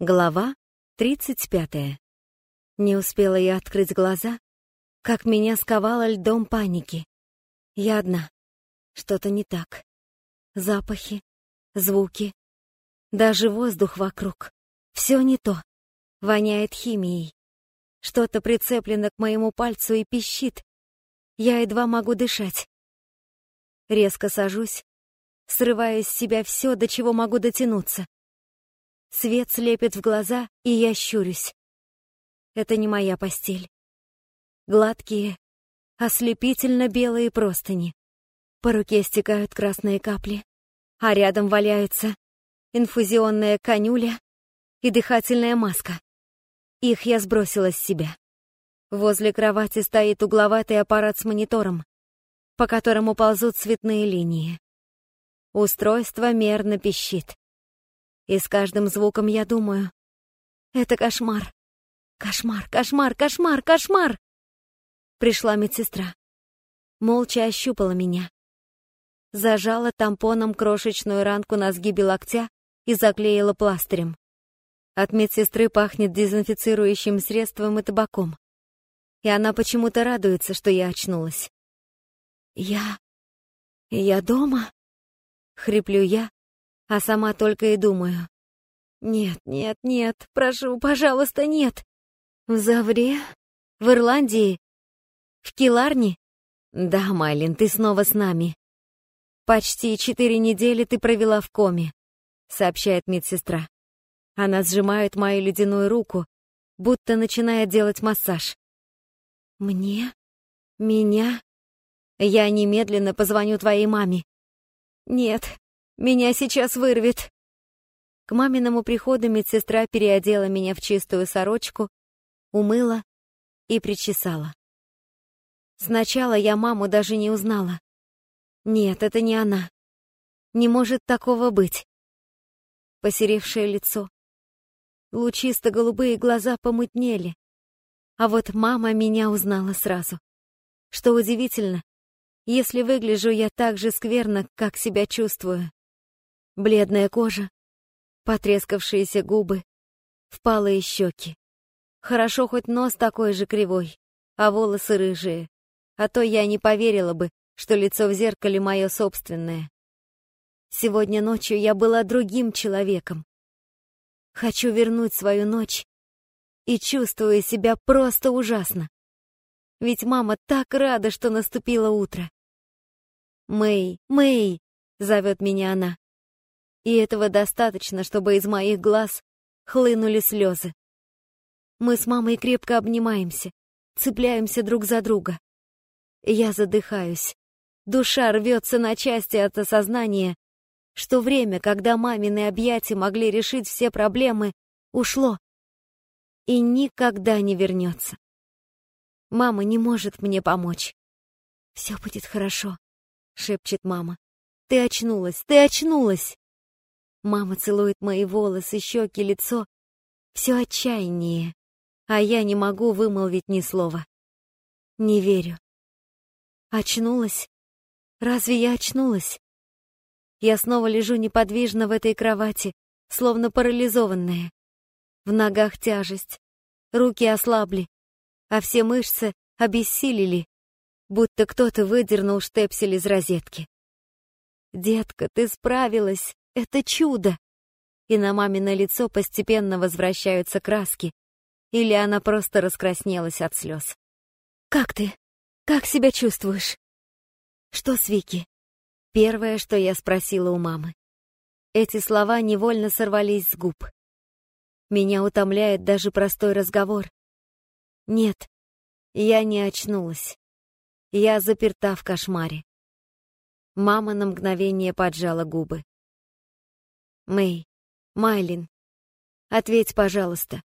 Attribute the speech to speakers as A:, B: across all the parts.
A: Глава 35. Не успела я открыть глаза, как меня сковало льдом паники. Я одна. Что-то не так. Запахи, звуки, даже воздух вокруг. Все не то. Воняет химией. Что-то прицеплено к моему пальцу и пищит. Я едва могу дышать. Резко сажусь, срывая с себя все, до чего могу дотянуться. Свет слепит в глаза, и я щурюсь. Это не моя постель. Гладкие, ослепительно белые простыни. По руке стекают красные капли, а рядом валяются инфузионная конюля и дыхательная маска. Их я сбросила с себя. Возле кровати стоит угловатый аппарат с монитором, по которому ползут цветные линии. Устройство мерно пищит. И с каждым звуком я думаю, это кошмар. Кошмар, кошмар, кошмар, кошмар. Пришла медсестра. Молча ощупала меня. Зажала тампоном крошечную ранку на сгибе локтя и заклеила пластырем. От медсестры пахнет дезинфицирующим средством и табаком. И она почему-то радуется, что я очнулась. «Я... я дома?» — хриплю я, а сама только и думаю. Нет, нет, нет, прошу, пожалуйста, нет. В Завре? В Ирландии? В Киларне? Да, Майлин, ты снова с нами. Почти четыре недели ты провела в коме, сообщает медсестра. Она сжимает мою ледяную руку, будто начинает делать массаж. Мне? Меня? Я немедленно позвоню твоей маме. Нет, меня сейчас вырвет. К маминому приходу медсестра переодела меня в чистую сорочку, умыла и причесала. Сначала я маму даже не узнала. Нет, это не она. Не может такого быть. Посеревшее лицо. Лучисто-голубые глаза помутнели. А вот мама меня узнала сразу. Что удивительно, если выгляжу я так же скверно, как себя чувствую. Бледная кожа, потрескавшиеся губы, впалые щеки. Хорошо хоть нос такой же кривой, а волосы рыжие, а то я не поверила бы, что лицо в зеркале мое собственное. Сегодня ночью я была другим человеком. Хочу вернуть свою ночь и чувствую себя просто ужасно. Ведь мама так рада, что наступило утро. «Мэй, Мэй!» — зовет меня она и этого достаточно, чтобы из моих глаз хлынули слезы. Мы с мамой крепко обнимаемся, цепляемся друг за друга. Я задыхаюсь. Душа рвется на части от осознания, что время, когда мамины объятия могли решить все проблемы, ушло и никогда не вернется. Мама не может мне помочь. «Все будет хорошо», — шепчет мама. «Ты очнулась, ты очнулась!» Мама целует мои волосы, щеки, лицо. Все отчаяние, а я не могу вымолвить ни слова. Не верю. Очнулась? Разве я очнулась? Я снова лежу неподвижно в этой кровати, словно парализованная. В ногах тяжесть, руки ослабли, а все мышцы обессилели, будто кто-то выдернул штепсель из розетки. «Детка, ты справилась!» Это чудо! И на мамино лицо постепенно возвращаются краски, или она просто раскраснелась от слез. «Как ты? Как себя чувствуешь?» «Что с Вики?» Первое, что я спросила у мамы. Эти слова невольно сорвались с губ. Меня утомляет даже простой разговор. Нет, я не очнулась. Я заперта в кошмаре. Мама на мгновение поджала губы. Мэй, Майлин, ответь, пожалуйста.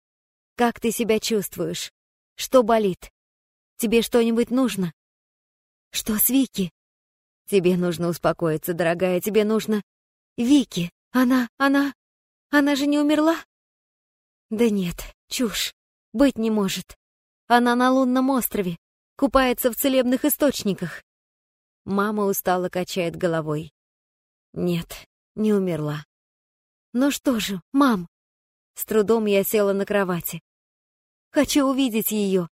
A: Как ты себя чувствуешь? Что болит? Тебе что-нибудь нужно? Что с Вики? Тебе нужно успокоиться, дорогая, тебе нужно... Вики, она, она... Она же не умерла? Да нет, чушь. Быть не может. Она на лунном острове, купается в целебных источниках. Мама устало качает головой. Нет, не умерла. «Ну что же, мам?» С трудом я села на кровати. Хочу увидеть ее.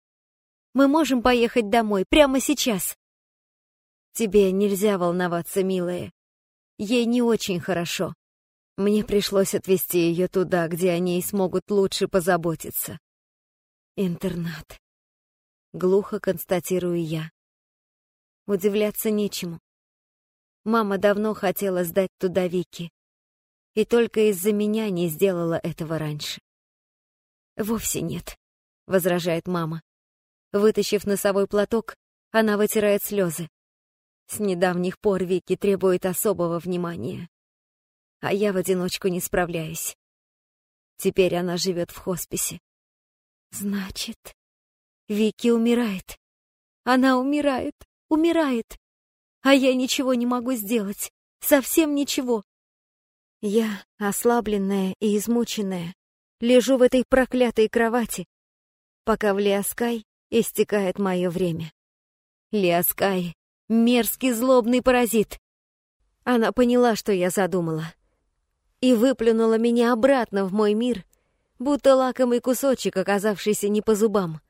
A: Мы можем поехать домой прямо сейчас. Тебе нельзя волноваться, милая. Ей не очень хорошо. Мне пришлось отвезти ее туда, где о ней смогут лучше позаботиться. Интернат. Глухо констатирую я. Удивляться нечему. Мама давно хотела сдать туда Вики. И только из-за меня не сделала этого раньше. «Вовсе нет», — возражает мама. Вытащив носовой платок, она вытирает слезы. С недавних пор Вики требует особого внимания. А я в одиночку не справляюсь. Теперь она живет в хосписе. Значит, Вики умирает. Она умирает, умирает. А я ничего не могу сделать. Совсем ничего. Я, ослабленная и измученная, лежу в этой проклятой кровати, пока в Лиаскай истекает мое время. Лиаскай — мерзкий злобный паразит. Она поняла, что я задумала, и выплюнула меня обратно в мой мир, будто лакомый кусочек, оказавшийся не по зубам.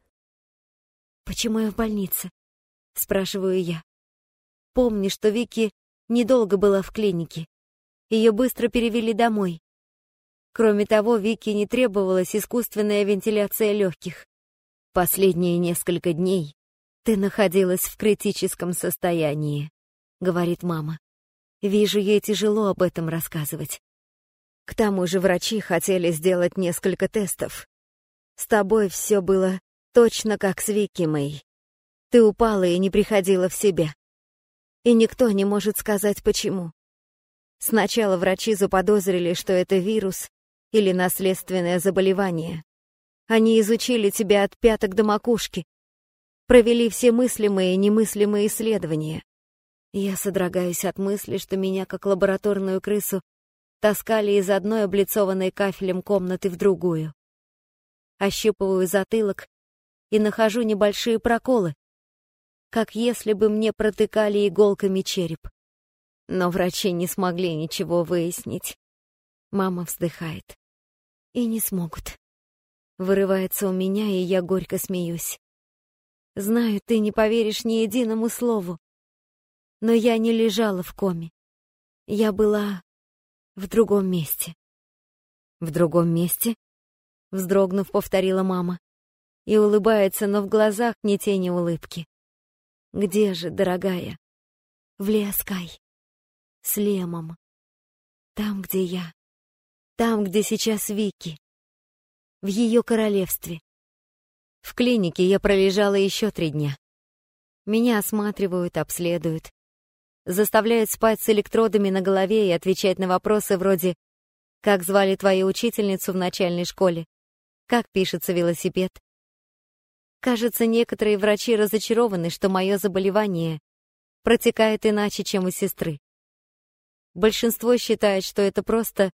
A: «Почему я в больнице?» — спрашиваю я. Помни, что Вики недолго была в клинике. Ее быстро перевели домой. Кроме того, Вики не требовалась искусственная вентиляция легких. Последние несколько дней ты находилась в критическом состоянии, говорит мама. Вижу, ей тяжело об этом рассказывать. К тому же врачи хотели сделать несколько тестов. С тобой все было точно как с Вики, Мэй. Ты упала и не приходила в себя и никто не может сказать почему. Сначала врачи заподозрили, что это вирус или наследственное заболевание. Они изучили тебя от пяток до макушки, провели все мыслимые и немыслимые исследования. Я содрогаюсь от мысли, что меня, как лабораторную крысу, таскали из одной облицованной кафелем комнаты в другую. Ощупываю затылок и нахожу небольшие проколы, как если бы мне протыкали иголками череп. Но врачи не смогли ничего выяснить. Мама вздыхает. И не смогут. Вырывается у меня, и я горько смеюсь. Знаю, ты не поверишь ни единому слову. Но я не лежала в коме. Я была в другом месте. В другом месте? Вздрогнув, повторила мама. И улыбается, но в глазах не тени улыбки. Где же, дорогая? В Лиаскай. С Лемом. Там, где я. Там, где сейчас Вики. В ее королевстве. В клинике я пролежала еще три дня. Меня осматривают, обследуют. Заставляют спать с электродами на голове и отвечать на вопросы вроде «Как звали твою учительницу в начальной школе?» «Как пишется велосипед?» Кажется, некоторые врачи разочарованы, что мое заболевание протекает иначе, чем у сестры. Большинство считает, что это просто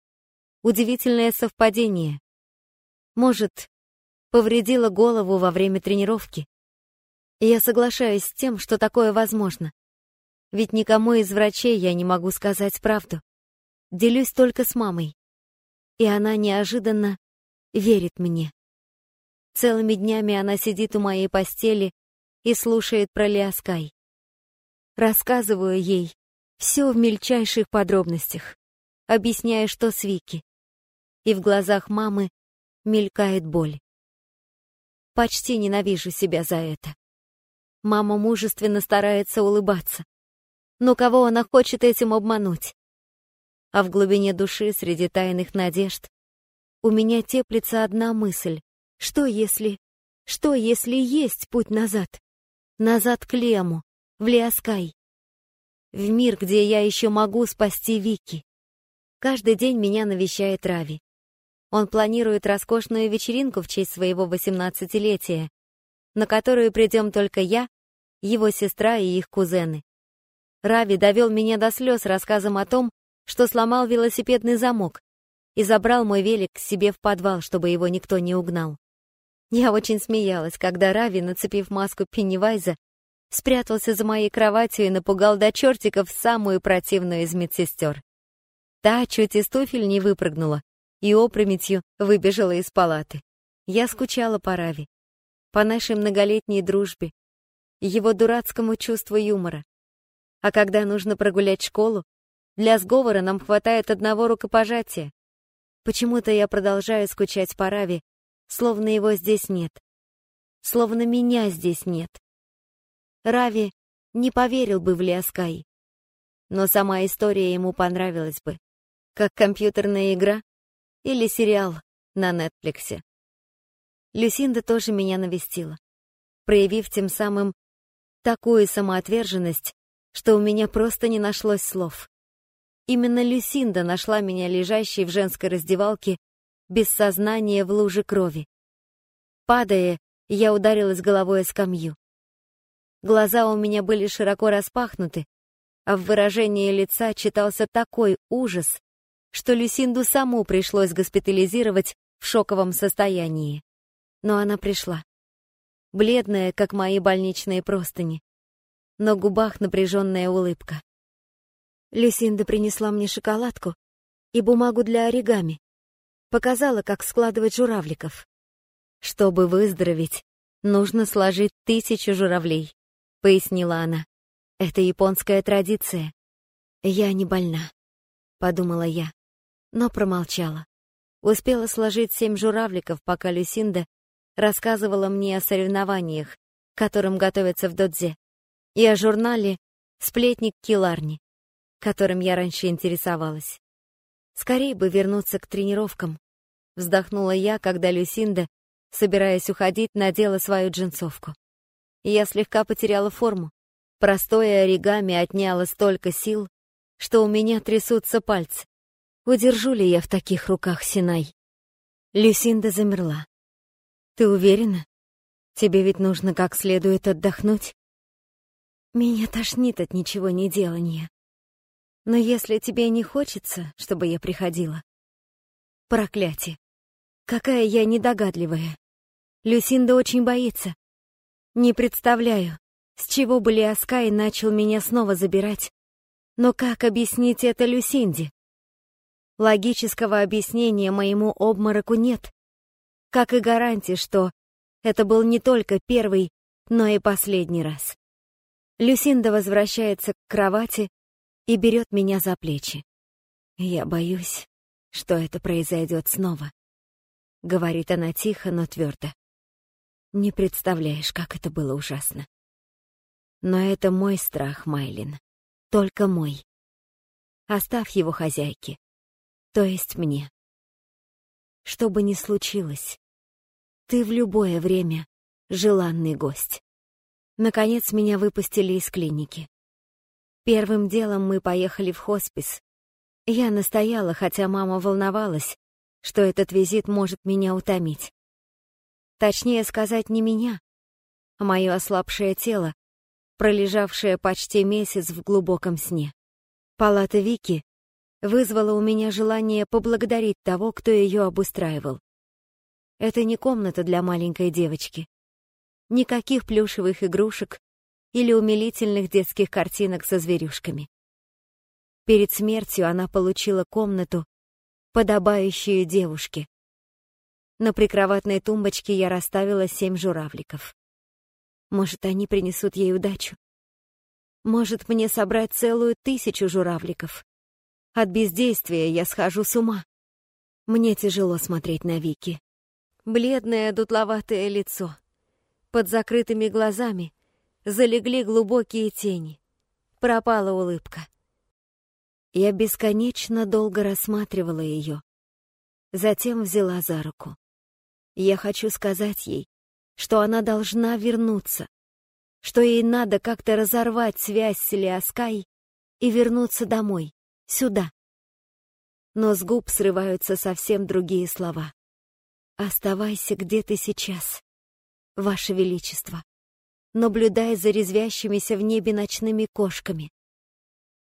A: удивительное совпадение. Может, повредила голову во время тренировки. я соглашаюсь с тем, что такое возможно. Ведь никому из врачей я не могу сказать правду. Делюсь только с мамой. И она неожиданно верит мне. Целыми днями она сидит у моей постели и слушает про Лиаскай. Рассказываю ей все в мельчайших подробностях, объясняя, что с Вики. И в глазах мамы мелькает боль. Почти ненавижу себя за это. Мама мужественно старается улыбаться. Но кого она хочет этим обмануть? А в глубине души, среди тайных надежд, у меня теплится одна мысль. Что если... Что если есть путь назад? Назад к Лему, в Лиаскай. В мир, где я еще могу спасти Вики. Каждый день меня навещает Рави. Он планирует роскошную вечеринку в честь своего восемнадцатилетия, на которую придем только я, его сестра и их кузены. Рави довел меня до слез рассказом о том, что сломал велосипедный замок и забрал мой велик к себе в подвал, чтобы его никто не угнал. Я очень смеялась, когда Рави, нацепив маску Пеннивайза, спрятался за моей кроватью и напугал до чертиков самую противную из медсестер. Та чуть из туфель не выпрыгнула, и опрометью выбежала из палаты. Я скучала по Рави, по нашей многолетней дружбе, его дурацкому чувству юмора. А когда нужно прогулять школу, для сговора нам хватает одного рукопожатия. Почему-то я продолжаю скучать по Рави, словно его здесь нет. Словно меня здесь нет. Рави не поверил бы в Лиаскай. Но сама история ему понравилась бы. Как компьютерная игра или сериал на Нетфликсе. Люсинда тоже меня навестила, проявив тем самым такую самоотверженность, что у меня просто не нашлось слов. Именно Люсинда нашла меня лежащей в женской раздевалке без сознания в луже крови. Падая, я ударилась головой о скамью. Глаза у меня были широко распахнуты, а в выражении лица читался такой ужас, что Люсинду саму пришлось госпитализировать в шоковом состоянии. Но она пришла. Бледная, как мои больничные простыни. На губах напряженная улыбка. Люсинда принесла мне шоколадку и бумагу для оригами. Показала, как складывать журавликов. Чтобы выздороветь, нужно сложить тысячу журавлей, пояснила она. Это японская традиция. Я не больна, подумала я, но промолчала. Успела сложить семь журавликов, пока Люсинда рассказывала мне о соревнованиях, которым готовятся в Додзе, и о журнале «Сплетник Киларни», которым я раньше интересовалась. Скорее бы вернуться к тренировкам, вздохнула я, когда Люсинда, собираясь уходить, надела свою джинсовку. Я слегка потеряла форму. Простое оригами отняло столько сил, что у меня трясутся пальцы. Удержу ли я в таких руках Синай? Люсинда замерла. Ты уверена? Тебе ведь нужно как следует отдохнуть. Меня тошнит от ничего не делания. Но если тебе не хочется, чтобы я приходила... Проклятие. Какая я недогадливая. Люсинда очень боится. Не представляю, с чего бы Лиаскай начал меня снова забирать? Но как объяснить это Люсинде? Логического объяснения моему обмороку нет. Как и гарантии, что это был не только первый, но и последний раз. Люсинда возвращается к кровати и берет меня за плечи. «Я боюсь, что это произойдет снова», — говорит она тихо, но твердо. «Не представляешь, как это было ужасно. Но это мой страх, Майлин. Только мой. Оставь его хозяйке. То есть мне. Что бы ни случилось, ты в любое время желанный гость. Наконец меня выпустили из клиники. Первым делом мы поехали в хоспис. Я настояла, хотя мама волновалась, что этот визит может меня утомить. Точнее сказать, не меня, а мое ослабшее тело, пролежавшая почти месяц в глубоком сне. Палата Вики вызвала у меня желание поблагодарить того, кто ее обустраивал. Это не комната для маленькой девочки. Никаких плюшевых игрушек или умилительных детских картинок со зверюшками. Перед смертью она получила комнату, подобающую девушке. На прикроватной тумбочке я расставила семь журавликов. Может, они принесут ей удачу. Может, мне собрать целую тысячу журавликов. От бездействия я схожу с ума. Мне тяжело смотреть на Вики. Бледное дутловатое лицо. Под закрытыми глазами залегли глубокие тени. Пропала улыбка. Я бесконечно долго рассматривала ее. Затем взяла за руку. Я хочу сказать ей, что она должна вернуться, что ей надо как-то разорвать связь с Лиаскай и вернуться домой, сюда. Но с губ срываются совсем другие слова. «Оставайся, где ты сейчас, Ваше Величество, наблюдай за резвящимися в небе ночными кошками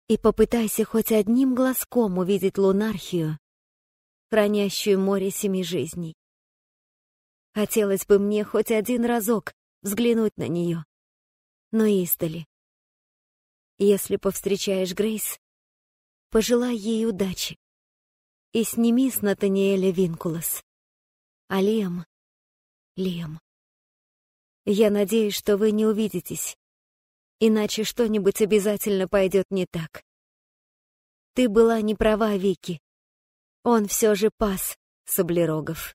A: и попытайся хоть одним глазком увидеть лунархию, хранящую море семи жизней. Хотелось бы мне хоть один разок взглянуть на нее. Но издали. Если повстречаешь Грейс, пожелай ей удачи. и сними с Натаниэля Винкулос. А Лиам... Лиам... Я надеюсь, что вы не увидитесь, иначе что-нибудь обязательно пойдет не так. Ты была не права, Вики. Он все же пас, Саблерогов,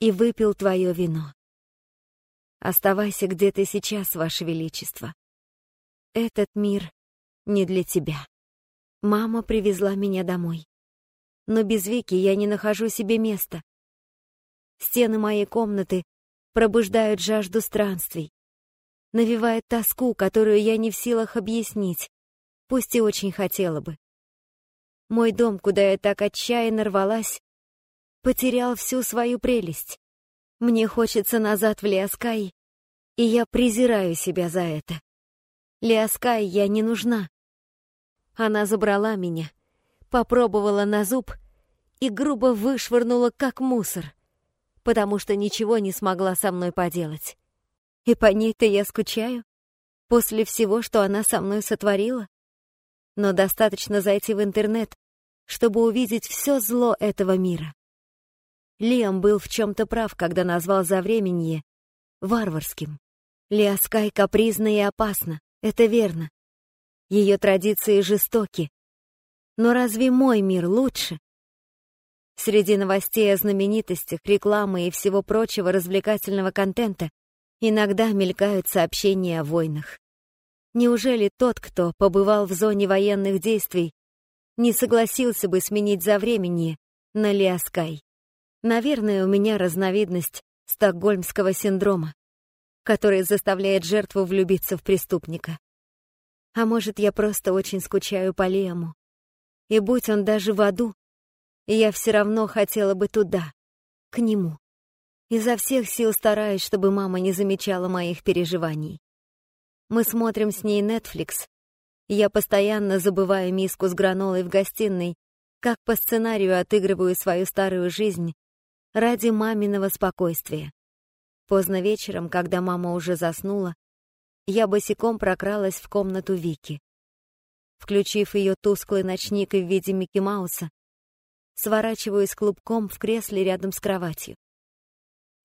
A: и выпил твое вино. Оставайся где ты сейчас, Ваше Величество. Этот мир не для тебя. Мама привезла меня домой. Но без Вики я не нахожу себе места. Стены моей комнаты пробуждают жажду странствий, навевает тоску, которую я не в силах объяснить, пусть и очень хотела бы. Мой дом, куда я так отчаянно рвалась, потерял всю свою прелесть. Мне хочется назад в Лиаскай, и я презираю себя за это. Лиаскай я не нужна. Она забрала меня, попробовала на зуб и грубо вышвырнула как мусор потому что ничего не смогла со мной поделать. И по ней-то я скучаю, после всего, что она со мной сотворила. Но достаточно зайти в интернет, чтобы увидеть все зло этого мира. Лиам был в чем-то прав, когда назвал завременье варварским. Лиаскай капризна и опасна, это верно. Ее традиции жестоки. Но разве мой мир лучше? Среди новостей о знаменитостях, рекламы и всего прочего развлекательного контента иногда мелькают сообщения о войнах. Неужели тот, кто побывал в зоне военных действий, не согласился бы сменить за времени на Лиаскай? Наверное, у меня разновидность стокгольмского синдрома, который заставляет жертву влюбиться в преступника. А может, я просто очень скучаю по Лиаму. И будь он даже в аду, я все равно хотела бы туда, к нему. Изо всех сил стараюсь, чтобы мама не замечала моих переживаний. Мы смотрим с ней Netflix. Я постоянно забываю миску с гранолой в гостиной, как по сценарию отыгрываю свою старую жизнь ради маминого спокойствия. Поздно вечером, когда мама уже заснула, я босиком прокралась в комнату Вики. Включив ее тусклый ночник в виде Микки Мауса, сворачиваюсь клубком в кресле рядом с кроватью.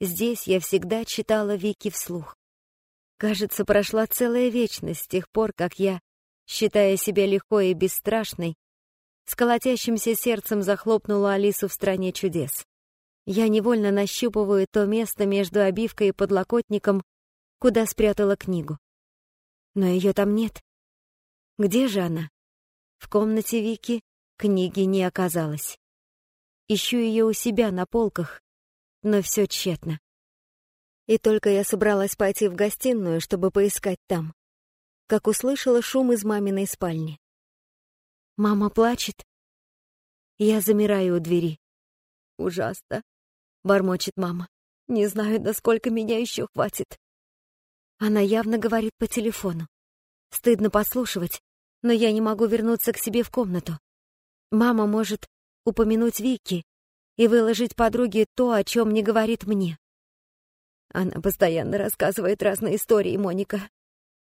A: Здесь я всегда читала Вики вслух. Кажется, прошла целая вечность с тех пор, как я, считая себя легкой и бесстрашной, с колотящимся сердцем захлопнула Алису в «Стране чудес». Я невольно нащупываю то место между обивкой и подлокотником, куда спрятала книгу. Но ее там нет. Где же она? В комнате Вики книги не оказалось. Ищу ее у себя на полках, но все тщетно. И только я собралась пойти в гостиную, чтобы поискать там, как услышала шум из маминой спальни. Мама плачет. Я замираю у двери. «Ужасно», — бормочет мама. «Не знаю, насколько меня еще хватит». Она явно говорит по телефону. Стыдно послушивать, но я не могу вернуться к себе в комнату. Мама может упомянуть Вики и выложить подруге то, о чем не говорит мне. Она постоянно рассказывает разные истории, Моника.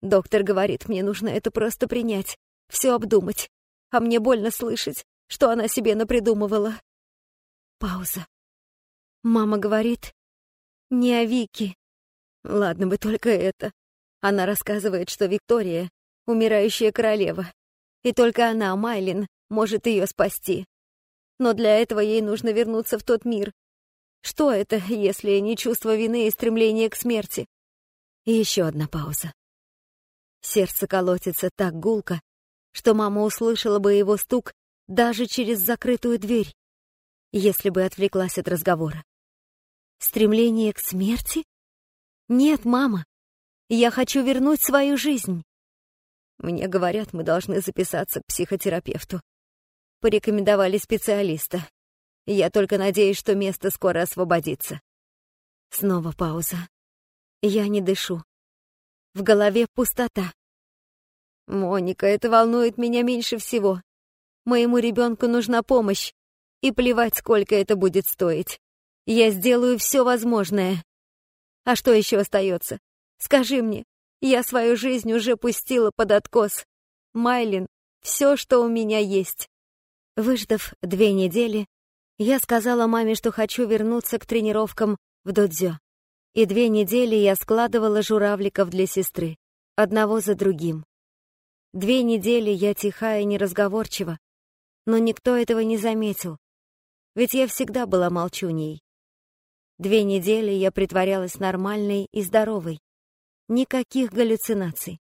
A: Доктор говорит, мне нужно это просто принять, все обдумать, а мне больно слышать, что она себе напридумывала. Пауза. Мама говорит, не о Вики. Ладно бы только это. Она рассказывает, что Виктория — умирающая королева, и только она, Майлин, может ее спасти но для этого ей нужно вернуться в тот мир. Что это, если не чувство вины и стремление к смерти? И еще одна пауза. Сердце колотится так гулко, что мама услышала бы его стук даже через закрытую дверь, если бы отвлеклась от разговора. Стремление к смерти? Нет, мама, я хочу вернуть свою жизнь. Мне говорят, мы должны записаться к психотерапевту порекомендовали специалиста. Я только надеюсь, что место скоро освободится. Снова пауза. Я не дышу. В голове пустота. Моника, это волнует меня меньше всего. Моему ребенку нужна помощь, и плевать, сколько это будет стоить. Я сделаю все возможное. А что еще остается? Скажи мне, я свою жизнь уже пустила под откос. Майлин — все, что у меня есть. Выждав две недели, Я сказала маме, что хочу вернуться к тренировкам в додзё. И две недели я складывала журавликов для сестры, одного за другим. Две недели я тихая и неразговорчива, но никто этого не заметил, ведь я всегда была молчуней. Две недели я притворялась нормальной и здоровой. Никаких галлюцинаций.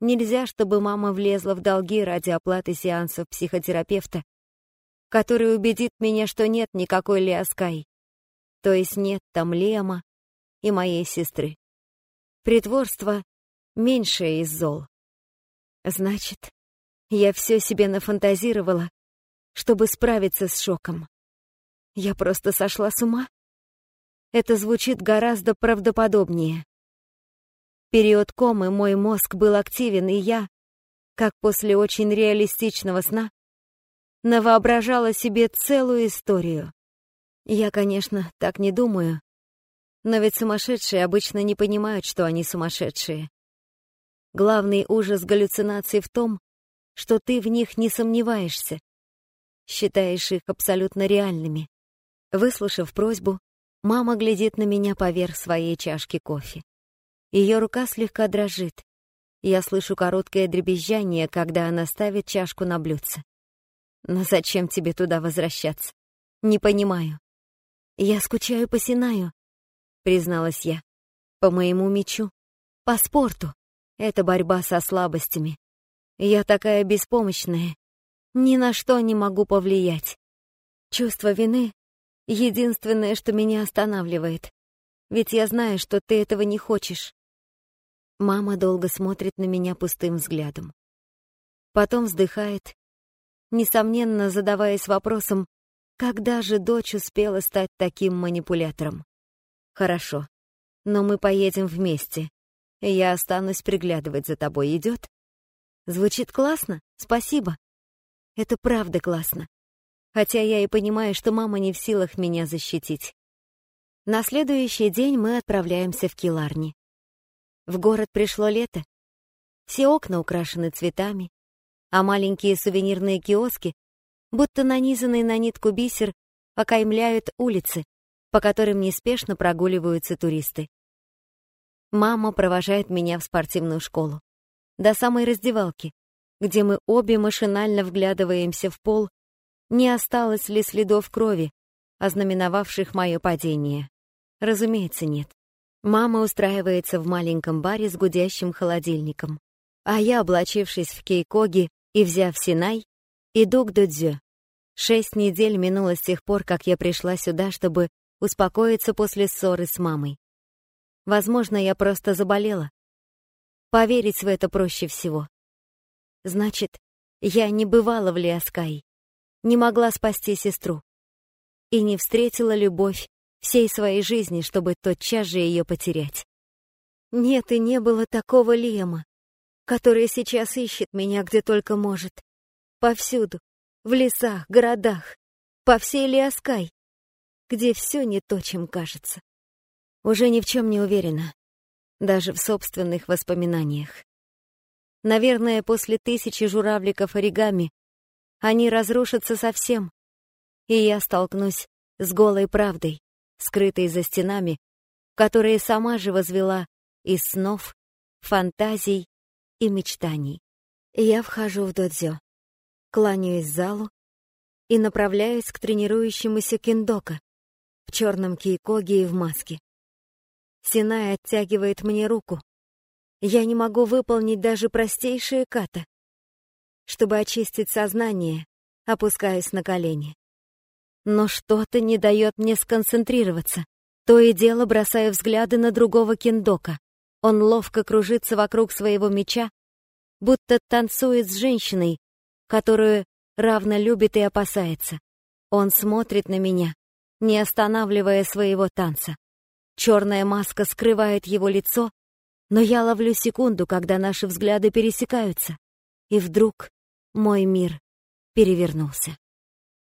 A: Нельзя, чтобы мама влезла в долги ради оплаты сеансов психотерапевта, который убедит меня, что нет никакой Леоскай. То есть нет там Лема и моей сестры. Притворство — меньшее из зол. Значит, я все себе нафантазировала, чтобы справиться с шоком. Я просто сошла с ума? Это звучит гораздо правдоподобнее. Период комы мой мозг был активен, и я, как после очень реалистичного сна, навоображала себе целую историю. Я, конечно, так не думаю, но ведь сумасшедшие обычно не понимают, что они сумасшедшие. Главный ужас галлюцинаций в том, что ты в них не сомневаешься, считаешь их абсолютно реальными. Выслушав просьбу, мама глядит на меня поверх своей чашки кофе. Ее рука слегка дрожит. Я слышу короткое дребезжание, когда она ставит чашку на блюдце. Но зачем тебе туда возвращаться? Не понимаю. Я скучаю по Синаю, призналась я. По моему мечу. По спорту. Это борьба со слабостями. Я такая беспомощная. Ни на что не могу повлиять. Чувство вины — единственное, что меня останавливает. Ведь я знаю, что ты этого не хочешь. Мама долго смотрит на меня пустым взглядом. Потом вздыхает, несомненно задаваясь вопросом, когда же дочь успела стать таким манипулятором. Хорошо, но мы поедем вместе. Я останусь приглядывать за тобой, идет? Звучит классно, спасибо. Это правда классно. Хотя я и понимаю, что мама не в силах меня защитить. На следующий день мы отправляемся в Киларни. В город пришло лето. Все окна украшены цветами, а маленькие сувенирные киоски, будто нанизанные на нитку бисер, окаймляют улицы, по которым неспешно прогуливаются туристы. Мама провожает меня в спортивную школу. До самой раздевалки, где мы обе машинально вглядываемся в пол, не осталось ли следов крови, ознаменовавших мое падение. Разумеется, нет. Мама устраивается в маленьком баре с гудящим холодильником, а я, облачившись в кейкоги и взяв Синай, иду к Додзё. Шесть недель минуло с тех пор, как я пришла сюда, чтобы успокоиться после ссоры с мамой. Возможно, я просто заболела. Поверить в это проще всего. Значит, я не бывала в Лиаскай, не могла спасти сестру и не встретила любовь всей своей жизни, чтобы тотчас же ее потерять. Нет и не было такого Лема, который сейчас ищет меня где только может. Повсюду, в лесах, городах, по всей Лиаскай, где все не то, чем кажется. Уже ни в чем не уверена, даже в собственных воспоминаниях. Наверное, после тысячи журавликов оригами они разрушатся совсем, и я столкнусь с голой правдой, скрытые за стенами, которые сама же возвела из снов, фантазий и мечтаний. Я вхожу в додзё, кланяюсь залу и направляюсь к тренирующемуся киндока в черном кейкоге и в маске. Синай оттягивает мне руку. Я не могу выполнить даже простейшие ката. Чтобы очистить сознание, опускаюсь на колени. Но что-то не дает мне сконцентрироваться. То и дело бросаю взгляды на другого киндока. Он ловко кружится вокруг своего меча, будто танцует с женщиной, которую равно любит и опасается. Он смотрит на меня, не останавливая своего танца. Черная маска скрывает его лицо, но я ловлю секунду, когда наши взгляды пересекаются. И вдруг мой мир перевернулся.